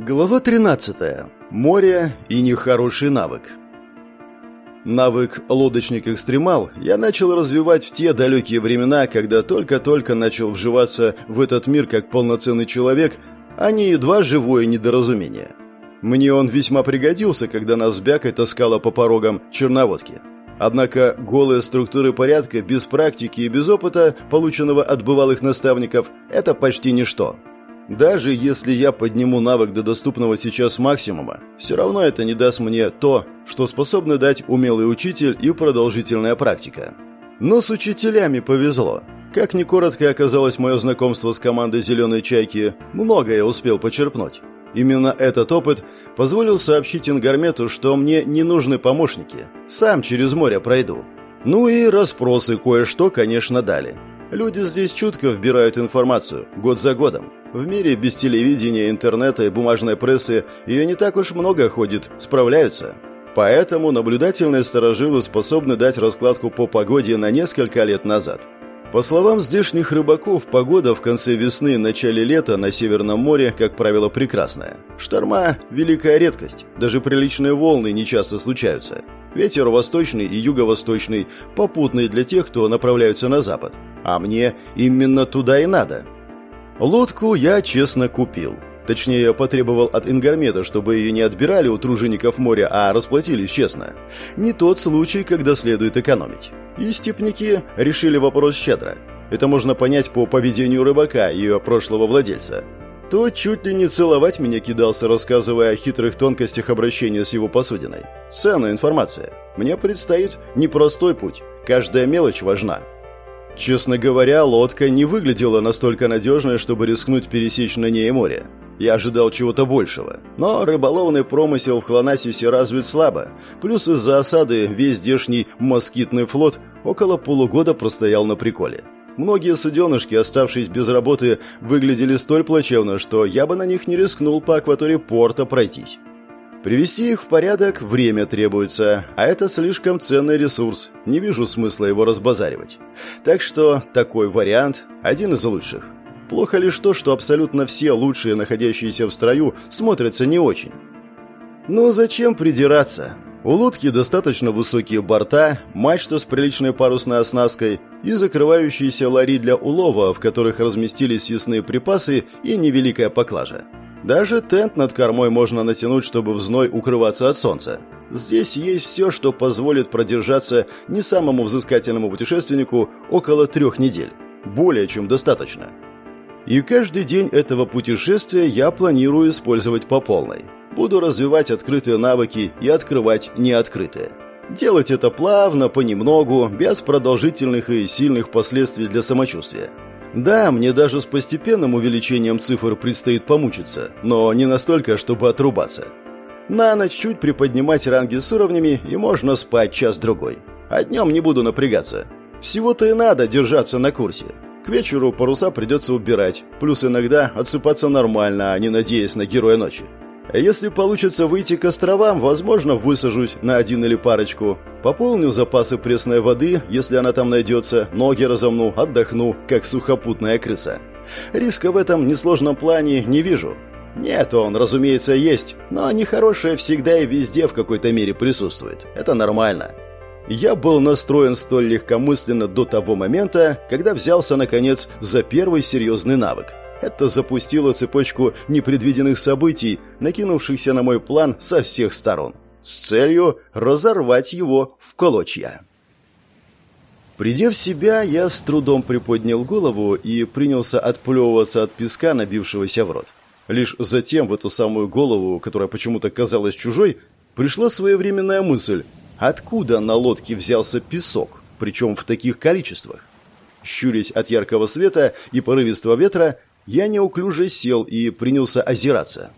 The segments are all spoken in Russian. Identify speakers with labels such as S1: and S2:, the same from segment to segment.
S1: Глава 13. Море и нехороший навык. Навык лодочник-экстремал я начал развивать в те далекие времена, когда только-только начал вживаться в этот мир как полноценный человек, а не едва живое недоразумение. Мне он весьма пригодился, когда нас с Бякой таскало по порогам черноводки. Однако голые структуры порядка без практики и без опыта, полученного от бывалых наставников, это почти ничто. Даже если я подниму навык до доступного сейчас максимума, все равно это не даст мне то, что способны дать умелый учитель и продолжительная практика. Но с учителями повезло. Как ни коротко оказалось мое знакомство с командой «Зеленой чайки», многое успел почерпнуть. Именно этот опыт позволил сообщить Ингармету, что мне не нужны помощники. Сам через море пройду. Ну и расспросы кое-что, конечно, дали. Люди здесь чутко вбирают информацию, год за годом. В мире без телевидения, интернета и бумажной прессы ее не так уж много ходит, справляются. Поэтому наблюдательные сторожилы способны дать раскладку по погоде на несколько лет назад. По словам здешних рыбаков, погода в конце весны и начале лета на Северном море, как правило, прекрасная. Шторма – великая редкость, даже приличные волны не часто случаются. Ветер восточный и юго-восточный, попутный для тех, кто направляется на запад. А мне именно туда и надо – Лодку я честно купил. Точнее, потребовал от Ингармеда, чтобы ее не отбирали у тружеников моря, а расплатились честно. Не тот случай, когда следует экономить. И степники решили вопрос щедро. Это можно понять по поведению рыбака, ее прошлого владельца. Тот чуть ли не целовать меня кидался, рассказывая о хитрых тонкостях обращения с его посудиной. Ценная информация. Мне предстоит непростой путь. Каждая мелочь важна. Честно говоря, лодка не выглядела настолько надежной, чтобы рискнуть пересечь на ней море. Я ожидал чего-то большего. Но рыболовный промысел в Хлонасисе развит слабо. Плюс из-за осады весь здешний москитный флот около полугода простоял на приколе. Многие суденышки, оставшись без работы, выглядели столь плачевно, что я бы на них не рискнул по акватории порта пройтись. Привести их в порядок время требуется, а это слишком ценный ресурс. Не вижу смысла его разбазаривать. Так что такой вариант один из лучших. Плохо лишь то, что абсолютно все лучшие, находящиеся в строю, смотрятся не очень. Но зачем придираться? У лодки достаточно высокие борта, мачта с приличной парусной оснасткой и закрывающиеся лари для улова, в которых разместились съестные припасы и невеликая поклажа. Даже тент над кормой можно натянуть, чтобы в зной укрываться от солнца. Здесь есть все, что позволит продержаться не самому взыскательному путешественнику около трех недель. Более чем достаточно. И каждый день этого путешествия я планирую использовать по полной. Буду развивать открытые навыки и открывать неоткрытые. Делать это плавно, понемногу, без продолжительных и сильных последствий для самочувствия. Да, мне даже с постепенным увеличением цифр предстоит помучиться, но не настолько, чтобы отрубаться. На ночь чуть приподнимать ранги с уровнями, и можно спать час-другой. А днем не буду напрягаться. Всего-то и надо держаться на курсе. К вечеру паруса придется убирать, плюс иногда отсыпаться нормально, а не надеясь на героя ночи. Если получится выйти к островам, возможно, высажусь на один или парочку. Пополню запасы пресной воды, если она там найдется, ноги разомну, отдохну, как сухопутная крыса. Риска в этом несложном плане не вижу. Нет, он, разумеется, есть, но нехорошее всегда и везде в какой-то мере присутствует. Это нормально. Я был настроен столь легкомысленно до того момента, когда взялся, наконец, за первый серьезный навык – это запустило цепочку непредвиденных событий, накинувшихся на мой план со всех сторон, с целью разорвать его в клочья. Придя в себя, я с трудом приподнял голову и принялся отплевываться от песка, набившегося в рот. Лишь затем в эту самую голову, которая почему-то казалась чужой, пришла своевременная мысль, откуда на лодке взялся песок, причем в таких количествах. Щурясь от яркого света и порывистого ветра, я неуклюже сел и принялся озираться.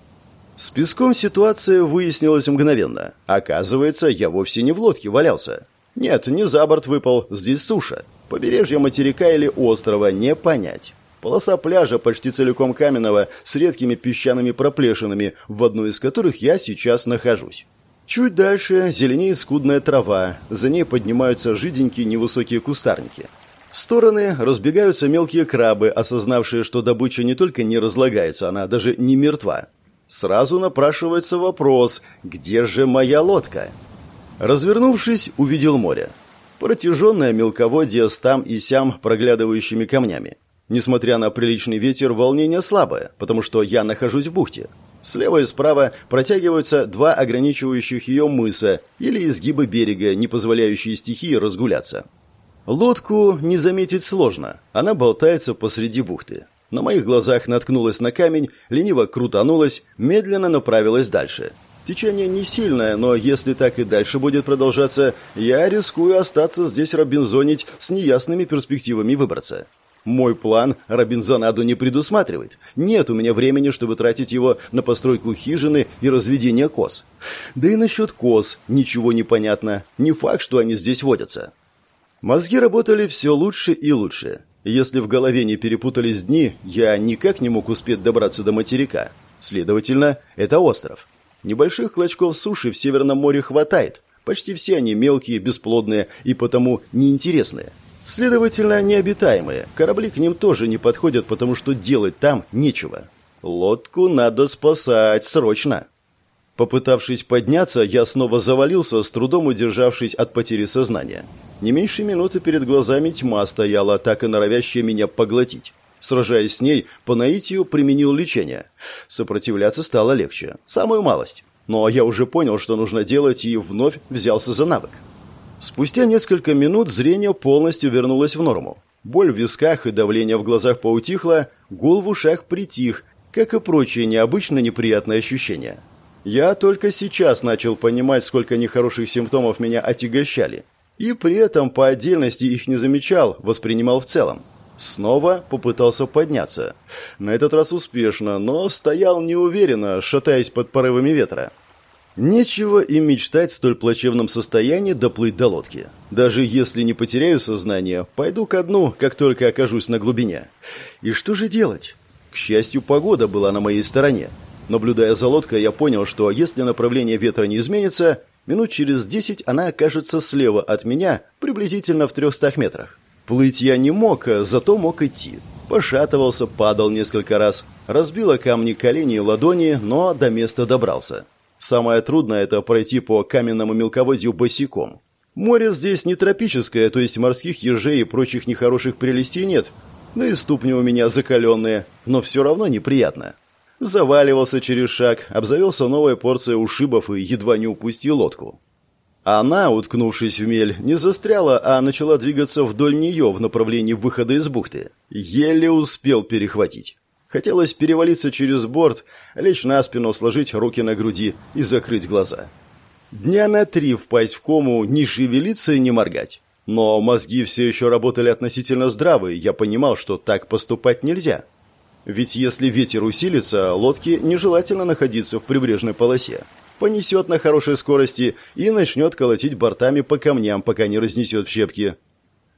S1: С песком ситуация выяснилась мгновенно. Оказывается, я вовсе не в лодке валялся. Нет, не за борт выпал, здесь суша. Побережье материка или острова не понять. Полоса пляжа почти целиком каменного, с редкими песчаными проплешинами, в одной из которых я сейчас нахожусь. Чуть дальше зеленеет скудная трава, за ней поднимаются жиденькие невысокие кустарники. Стороны разбегаются мелкие крабы, осознавшие, что добыча не только не разлагается, она даже не мертва. Сразу напрашивается вопрос, где же моя лодка? Развернувшись, увидел море. Протяженное мелководье с там и сям проглядывающими камнями. Несмотря на приличный ветер, волнение слабое, потому что я нахожусь в бухте. Слева и справа протягиваются два ограничивающих ее мыса или изгибы берега, не позволяющие стихии разгуляться. Лодку не заметить сложно, она болтается посреди бухты. На моих глазах наткнулась на камень, лениво крутанулась, медленно направилась дальше. Течение не сильное, но если так и дальше будет продолжаться, я рискую остаться здесь робинзонить с неясными перспективами выбраться. Мой план Робинзонаду не предусматривает. Нет у меня времени, чтобы тратить его на постройку хижины и разведение коз. Да и насчет коз ничего не понятно. Не факт, что они здесь водятся. Мозги работали все лучше и лучше. Если в голове не перепутались дни, я никак не мог успеть добраться до материка. Следовательно, это остров. Небольших клочков суши в Северном море хватает. Почти все они мелкие, бесплодные и потому неинтересные. Следовательно, необитаемые. Корабли к ним тоже не подходят, потому что делать там нечего. Лодку надо спасать срочно. Попытавшись подняться, я снова завалился, с трудом удержавшись от потери сознания. Не меньше минуты перед глазами тьма стояла, так и норовящая меня поглотить. Сражаясь с ней, по наитию применил лечение. Сопротивляться стало легче. Самую малость. Но я уже понял, что нужно делать, и вновь взялся за навык. Спустя несколько минут зрение полностью вернулось в норму. Боль в висках и давление в глазах поутихло, гул в ушах притих, как и прочие необычно неприятные ощущения. Я только сейчас начал понимать, сколько нехороших симптомов меня отягощали. И при этом по отдельности их не замечал, воспринимал в целом. Снова попытался подняться. На этот раз успешно, но стоял неуверенно, шатаясь под порывами ветра. Нечего и мечтать в столь плачевном состоянии доплыть до лодки. Даже если не потеряю сознание, пойду ко дну, как только окажусь на глубине. И что же делать? К счастью, погода была на моей стороне. Наблюдая за лодкой, я понял, что если направление ветра не изменится, минут через десять она окажется слева от меня, приблизительно в трехстах метрах. Плыть я не мог, зато мог идти. Пошатывался, падал несколько раз, разбила камни колени и ладони, но до места добрался. Самое трудное – это пройти по каменному мелководью босиком. Море здесь не тропическое, то есть морских ежей и прочих нехороших прелестей нет. Да и ступни у меня закаленные, но все равно неприятно. Заваливался через шаг, обзавелся новой порцией ушибов и едва не упустил лодку. Она, уткнувшись в мель, не застряла, а начала двигаться вдоль нее в направлении выхода из бухты. Еле успел перехватить. Хотелось перевалиться через борт, лечь на спину, сложить руки на груди и закрыть глаза. Дня на три впасть в кому, не шевелиться и не моргать. Но мозги все еще работали относительно здраво, и я понимал, что так поступать нельзя. Ведь если ветер усилится, лодке нежелательно находиться в прибрежной полосе. Понесет на хорошей скорости и начнет колотить бортами по камням, пока не разнесет в щепки.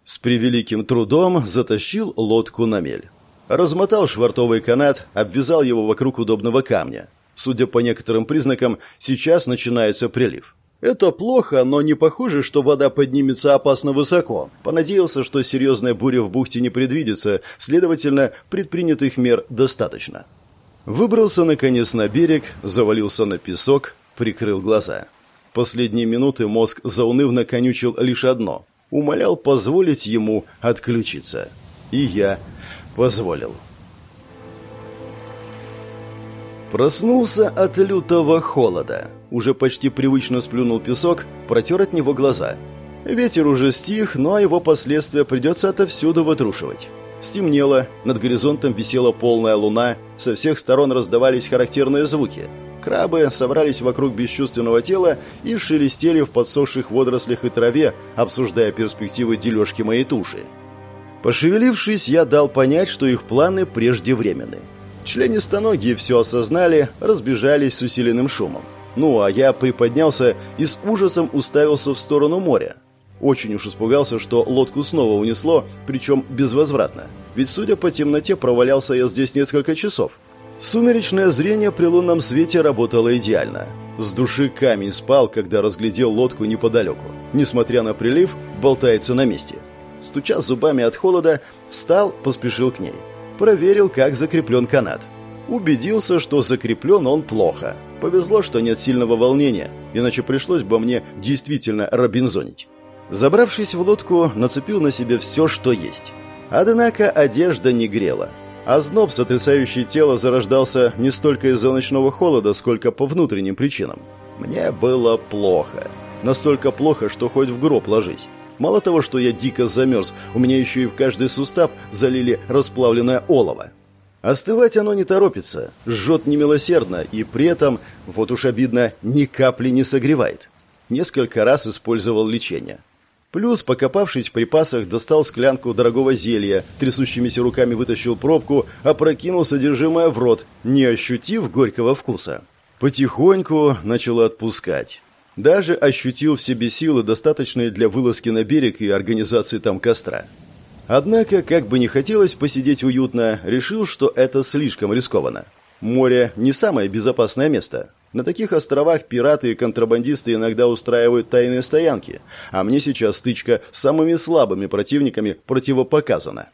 S1: С превеликим трудом затащил лодку на мель. Размотал швартовый канат, обвязал его вокруг удобного камня. Судя по некоторым признакам, сейчас начинается прилив. Это плохо, но не похоже, что вода поднимется опасно высоко. Понадеялся, что серьезная буря в бухте не предвидится, следовательно, предпринятых мер достаточно. Выбрался, наконец, на берег, завалился на песок, прикрыл глаза. Последние минуты мозг заунывно конючил лишь одно – умолял позволить ему отключиться. И я позволил. Проснулся от лютого холода. Уже почти привычно сплюнул песок, протер от него глаза. Ветер уже стих, но его последствия придется отовсюду вытрушивать. Стемнело, над горизонтом висела полная луна, со всех сторон раздавались характерные звуки. Крабы собрались вокруг бесчувственного тела и шелестели в подсохших водорослях и траве, обсуждая перспективы дележки моей туши. Пошевелившись, я дал понять, что их планы преждевременны. Членистоногие все осознали, разбежались с усиленным шумом. Ну, а я приподнялся и с ужасом уставился в сторону моря. Очень уж испугался, что лодку снова унесло, причем безвозвратно. Ведь, судя по темноте, провалялся я здесь несколько часов. Сумеречное зрение при лунном свете работало идеально. С души камень спал, когда разглядел лодку неподалеку. Несмотря на прилив, болтается на месте стуча зубами от холода, встал, поспешил к ней. Проверил, как закреплен канат. Убедился, что закреплен он плохо. Повезло, что нет сильного волнения, иначе пришлось бы мне действительно робинзонить. Забравшись в лодку, нацепил на себе все, что есть. Однако одежда не грела. А зноб, сотрясающий тело, зарождался не столько из-за ночного холода, сколько по внутренним причинам. Мне было плохо. Настолько плохо, что хоть в гроб ложись. Мало того, что я дико замерз, у меня еще и в каждый сустав залили расплавленное олово. Остывать оно не торопится, жжет немилосердно и при этом, вот уж обидно, ни капли не согревает. Несколько раз использовал лечение. Плюс, покопавшись в припасах, достал склянку дорогого зелья, трясущимися руками вытащил пробку, опрокинул содержимое в рот, не ощутив горького вкуса. Потихоньку начало отпускать. Даже ощутил в себе силы, достаточные для вылазки на берег и организации там костра. Однако, как бы не хотелось посидеть уютно, решил, что это слишком рискованно. Море не самое безопасное место. На таких островах пираты и контрабандисты иногда устраивают тайные стоянки, а мне сейчас стычка с самыми слабыми противниками противопоказана.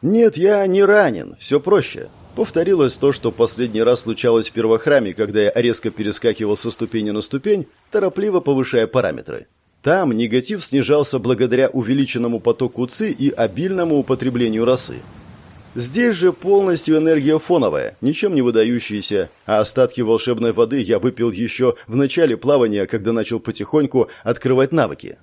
S1: Нет, я не ранен, все проще. Повторилось то, что последний раз случалось в первохраме, когда я резко перескакивал со ступени на ступень, торопливо повышая параметры. Там негатив снижался благодаря увеличенному потоку ЦИ и обильному употреблению росы. Здесь же полностью энергия фоновая, ничем не выдающаяся, а остатки волшебной воды я выпил еще в начале плавания, когда начал потихоньку открывать навыки.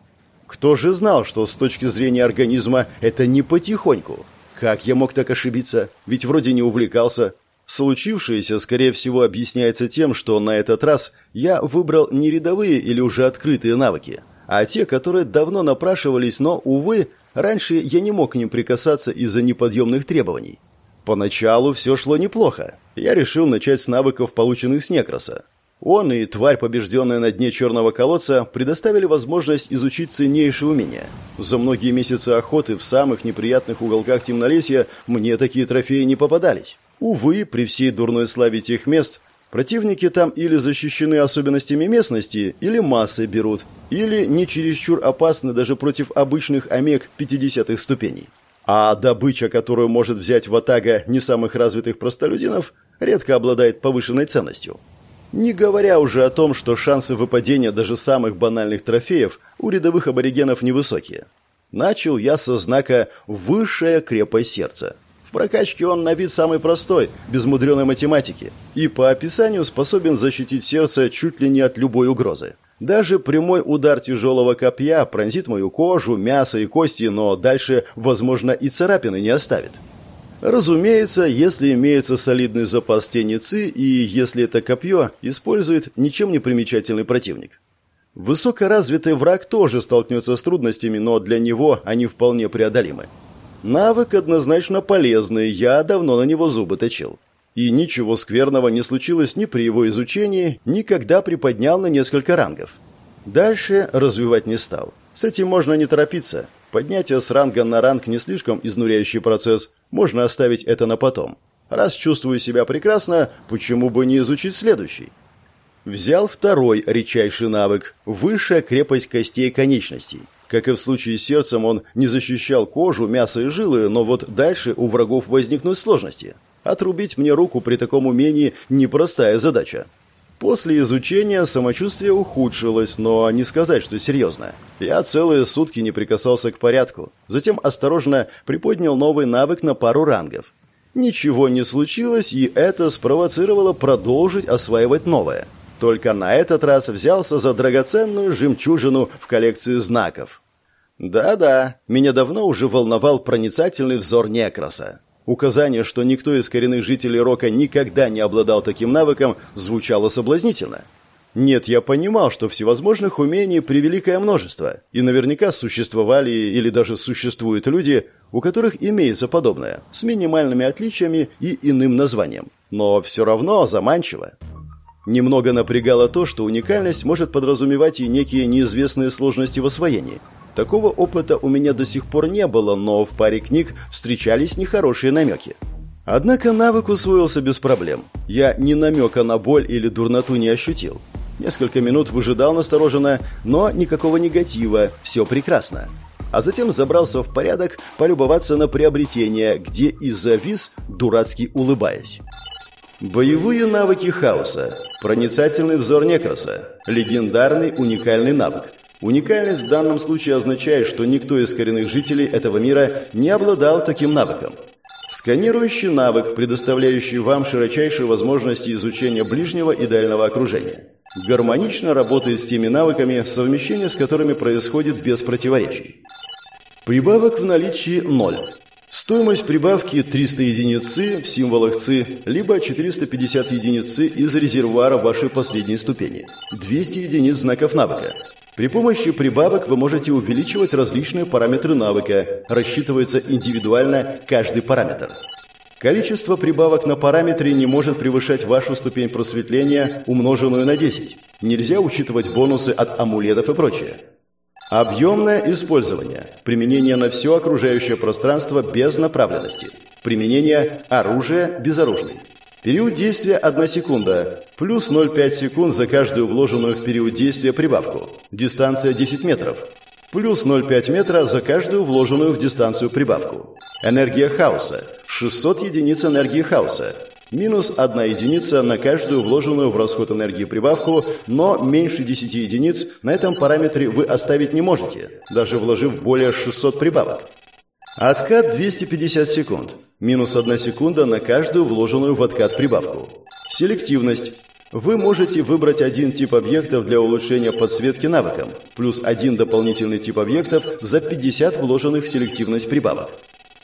S1: Кто же знал, что с точки зрения организма это не потихоньку? Как я мог так ошибиться? Ведь вроде не увлекался. Случившееся, скорее всего, объясняется тем, что на этот раз я выбрал не рядовые или уже открытые навыки, а те, которые давно напрашивались, но, увы, раньше я не мог к ним прикасаться из-за неподъемных требований. Поначалу все шло неплохо. Я решил начать с навыков, полученных с Некроса. Он и тварь, побежденная на дне черного колодца, предоставили возможность изучить ценнейшие умения. За многие месяцы охоты в самых неприятных уголках темнолесья мне такие трофеи не попадались. Увы, при всей дурной славе тех мест, противники там или защищены особенностями местности, или массой берут, или не чересчур опасны даже против обычных омег 50-х ступеней. А добыча, которую может взять ватага не самых развитых простолюдинов, редко обладает повышенной ценностью. Не говоря уже о том, что шансы выпадения даже самых банальных трофеев у рядовых аборигенов невысокие. Начал я со знака «Высшая крепость сердца». В прокачке он на вид самый простой, без мудреной математики, и по описанию способен защитить сердце чуть ли не от любой угрозы. Даже прямой удар тяжелого копья пронзит мою кожу, мясо и кости, но дальше, возможно, и царапины не оставит. Разумеется, если имеется солидный запас теницы и если это копье использует ничем не примечательный противник. Высокоразвитый враг тоже столкнется с трудностями, но для него они вполне преодолимы. Навык однозначно полезный, я давно на него зубы точил. И ничего скверного не случилось ни при его изучении, ни когда приподнял на несколько рангов. Дальше развивать не стал. С этим можно не торопиться. Поднятие с ранга на ранг не слишком изнуряющий процесс, можно оставить это на потом. Раз чувствую себя прекрасно, почему бы не изучить следующий? Взял второй редчайший навык – высшая крепость костей конечностей. Как и в случае с сердцем, он не защищал кожу, мясо и жилы, но вот дальше у врагов возникнут сложности. Отрубить мне руку при таком умении – непростая задача. После изучения самочувствие ухудшилось, но не сказать, что серьезно. Я целые сутки не прикасался к порядку. Затем осторожно приподнял новый навык на пару рангов. Ничего не случилось, и это спровоцировало продолжить осваивать новое. Только на этот раз взялся за драгоценную жемчужину в коллекции знаков. Да-да, меня давно уже волновал проницательный взор Некроса. Указание, что никто из коренных жителей Рока никогда не обладал таким навыком, звучало соблазнительно. Нет, я понимал, что всевозможных умений превеликое множество, и наверняка существовали или даже существуют люди, у которых имеется подобное, с минимальными отличиями и иным названием. Но все равно заманчиво. Немного напрягало то, что уникальность может подразумевать и некие неизвестные сложности в освоении – Такого опыта у меня до сих пор не было, но в паре книг встречались нехорошие намеки. Однако навык усвоился без проблем. Я ни намека на боль или дурноту не ощутил. Несколько минут выжидал настороженно, но никакого негатива, все прекрасно. А затем забрался в порядок полюбоваться на приобретение, где и завис, дурацки улыбаясь. Боевые навыки хаоса. Проницательный взор Некроса. Легендарный уникальный навык. Уникальность в данном случае означает, что никто из коренных жителей этого мира не обладал таким навыком. Сканирующий навык, предоставляющий вам широчайшие возможности изучения ближнего и дальнего окружения. Гармонично работает с теми навыками, совмещение с которыми происходит без противоречий. Прибавок в наличии 0. Стоимость прибавки 300 единиц в символах ЦИ, либо 450 единиц из резервуара вашей последней ступени. 200 единиц знаков навыка. При помощи прибавок вы можете увеличивать различные параметры навыка. Рассчитывается индивидуально каждый параметр. Количество прибавок на параметре не может превышать вашу ступень просветления, умноженную на 10. Нельзя учитывать бонусы от амулетов и прочее. Объемное использование. Применение на все окружающее пространство без направленности. Применение оружия безоружный. Период действия 1 секунда. Плюс 0,5 секунд за каждую вложенную в период действия прибавку. Дистанция 10 метров. Плюс 0,5 метра за каждую вложенную в дистанцию прибавку. Энергия хаоса. 600 единиц энергии хаоса. Минус 1 единица на каждую вложенную в расход энергии прибавку, но меньше 10 единиц на этом параметре вы оставить не можете, даже вложив более 600 прибавок. Откат 250 секунд. Минус 1 секунда на каждую вложенную в откат прибавку. Селективность. Вы можете выбрать один тип объектов для улучшения подсветки навыком, плюс один дополнительный тип объектов за 50 вложенных в селективность прибавок.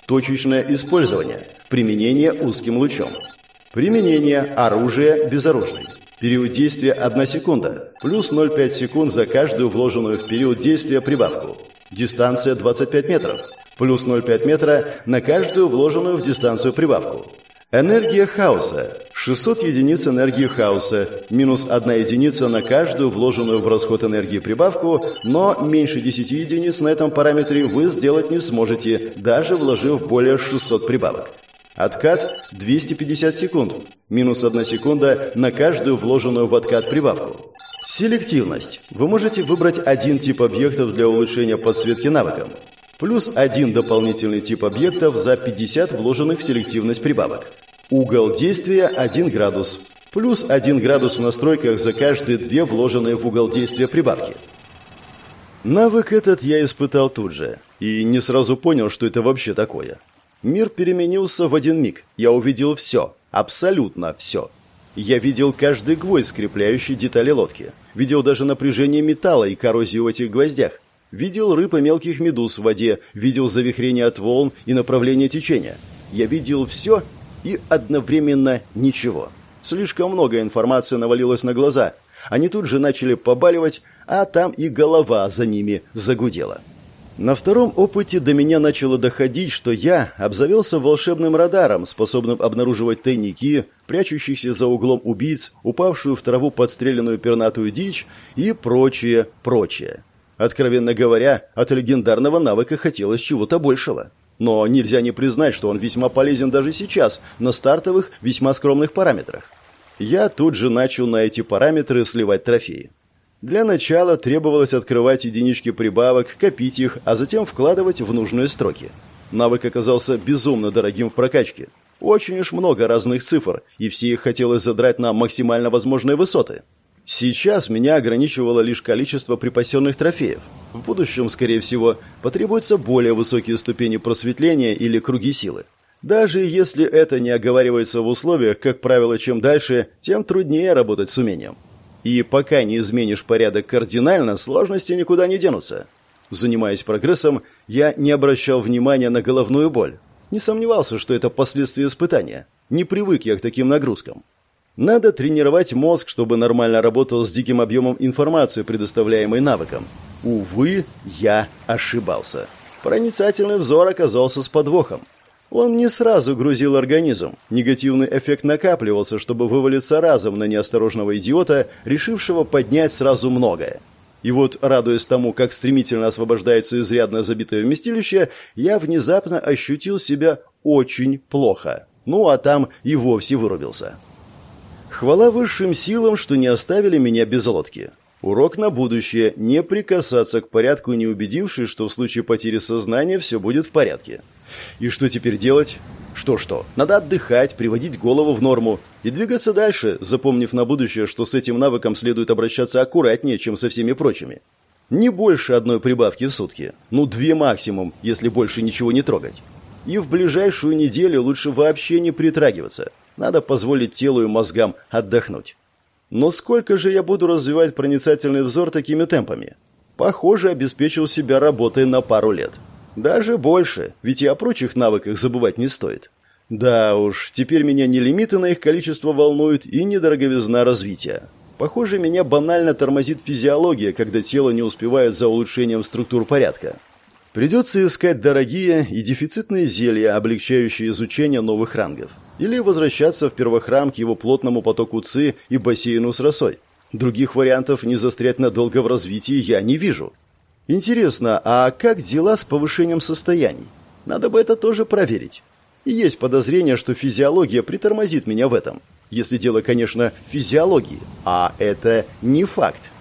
S1: Точечное использование. Применение узким лучом. Применение оружия безоружный. Период действия 1 секунда, плюс 0,5 секунд за каждую вложенную в период действия прибавку. Дистанция 25 метров, плюс 0,5 метра на каждую вложенную в дистанцию прибавку. Энергия хаоса. 600 единиц энергии хаоса, минус 1 единица на каждую вложенную в расход энергии прибавку, но меньше 10 единиц на этом параметре вы сделать не сможете, даже вложив более 600 прибавок. Откат 250 секунд. Минус 1 секунда на каждую вложенную в откат прибавку. Селективность. Вы можете выбрать один тип объектов для улучшения подсветки навыком. Плюс один дополнительный тип объектов за 50 вложенных в селективность прибавок. Угол действия 1 градус. Плюс 1 градус в настройках за каждые две вложенные в угол действия прибавки. Навык этот я испытал тут же. И не сразу понял, что это вообще такое. Мир переменился в один миг. Я увидел все. Абсолютно все. Я видел каждый гвоздь, скрепляющий детали лодки. Видел даже напряжение металла и коррозию в этих гвоздях. Видел рыб и мелких медуз в воде. Видел завихрение от волн и направление течения. Я видел все и одновременно ничего. Слишком много информации навалилось на глаза. Они тут же начали побаливать, а там и голова за ними загудела. На втором опыте до меня начало доходить, что я обзавелся волшебным радаром, способным обнаруживать тайники, прячущихся за углом убийц, упавшую в траву подстреленную пернатую дичь и прочее, прочее. Откровенно говоря, от легендарного навыка хотелось чего-то большего. Но нельзя не признать, что он весьма полезен даже сейчас, на стартовых, весьма скромных параметрах. Я тут же начал на эти параметры сливать трофеи. Для начала требовалось открывать единички прибавок, копить их, а затем вкладывать в нужные строки. Навык оказался безумно дорогим в прокачке. Очень уж много разных цифр, и все их хотелось задрать на максимально возможные высоты. Сейчас меня ограничивало лишь количество припасенных трофеев. В будущем, скорее всего, потребуются более высокие ступени просветления или круги силы. Даже если это не оговаривается в условиях, как правило, чем дальше, тем труднее работать с умением. И пока не изменишь порядок кардинально, сложности никуда не денутся. Занимаясь прогрессом, я не обращал внимания на головную боль. Не сомневался, что это последствия испытания. Не привык я к таким нагрузкам. Надо тренировать мозг, чтобы нормально работал с диким объемом информации, предоставляемой навыком. Увы, я ошибался. Проницательный взор оказался с подвохом. Он не сразу грузил организм. Негативный эффект накапливался, чтобы вывалиться разом на неосторожного идиота, решившего поднять сразу многое. И вот, радуясь тому, как стремительно освобождается изрядно забитое вместилище, я внезапно ощутил себя очень плохо. Ну, а там и вовсе вырубился. Хвала высшим силам, что не оставили меня без лодки. Урок на будущее – не прикасаться к порядку, не убедившись, что в случае потери сознания все будет в порядке. И что теперь делать? Что-что, надо отдыхать, приводить голову в норму и двигаться дальше, запомнив на будущее, что с этим навыком следует обращаться аккуратнее, чем со всеми прочими. Не больше одной прибавки в сутки. Ну, две максимум, если больше ничего не трогать. И в ближайшую неделю лучше вообще не притрагиваться. Надо позволить телу и мозгам отдохнуть. Но сколько же я буду развивать проницательный взор такими темпами? Похоже, обеспечил себя работой на пару лет. Даже больше, ведь и о прочих навыках забывать не стоит. Да уж, теперь меня не лимиты на их количество волнуют и не дороговизна развития. Похоже, меня банально тормозит физиология, когда тело не успевает за улучшением структур порядка. Придется искать дорогие и дефицитные зелья, облегчающие изучение новых рангов. Или возвращаться в первохрам к его плотному потоку ЦИ и бассейну с росой. Других вариантов не застрять надолго в развитии я не вижу. Интересно, а как дела с повышением состояний? Надо бы это тоже проверить. И есть подозрение, что физиология притормозит меня в этом. Если дело, конечно, в физиологии. А это не факт.